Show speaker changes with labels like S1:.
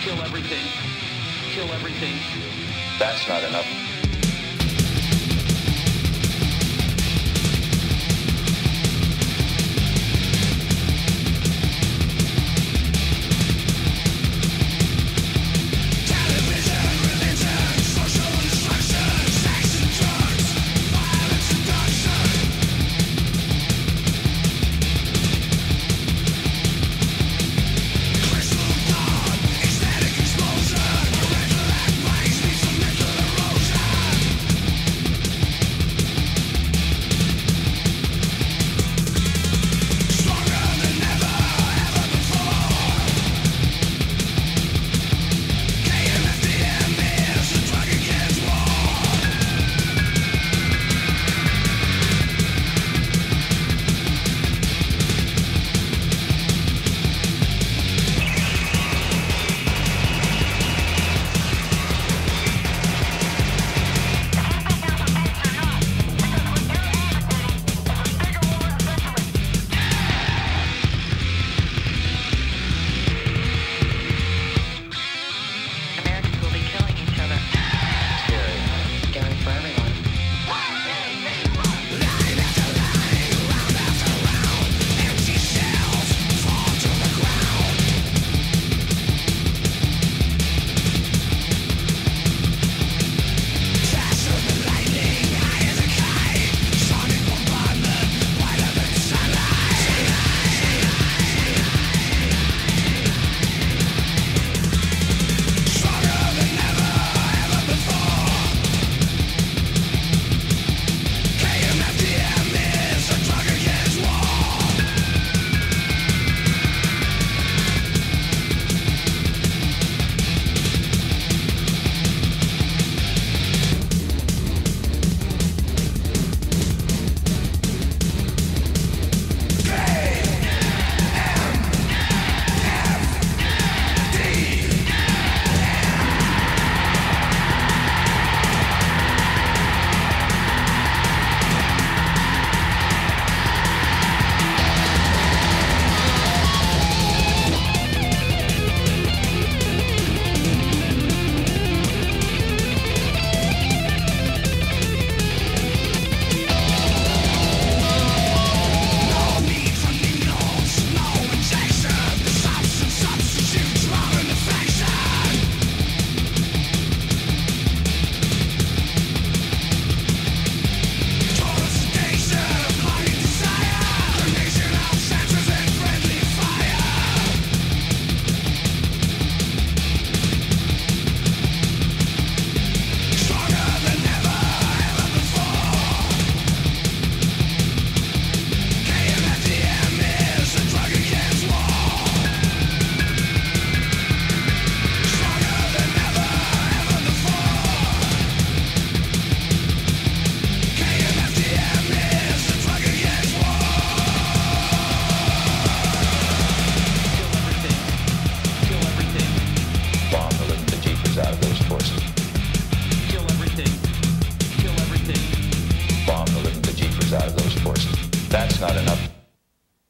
S1: Kill everything. Kill everything.
S2: That's not enough.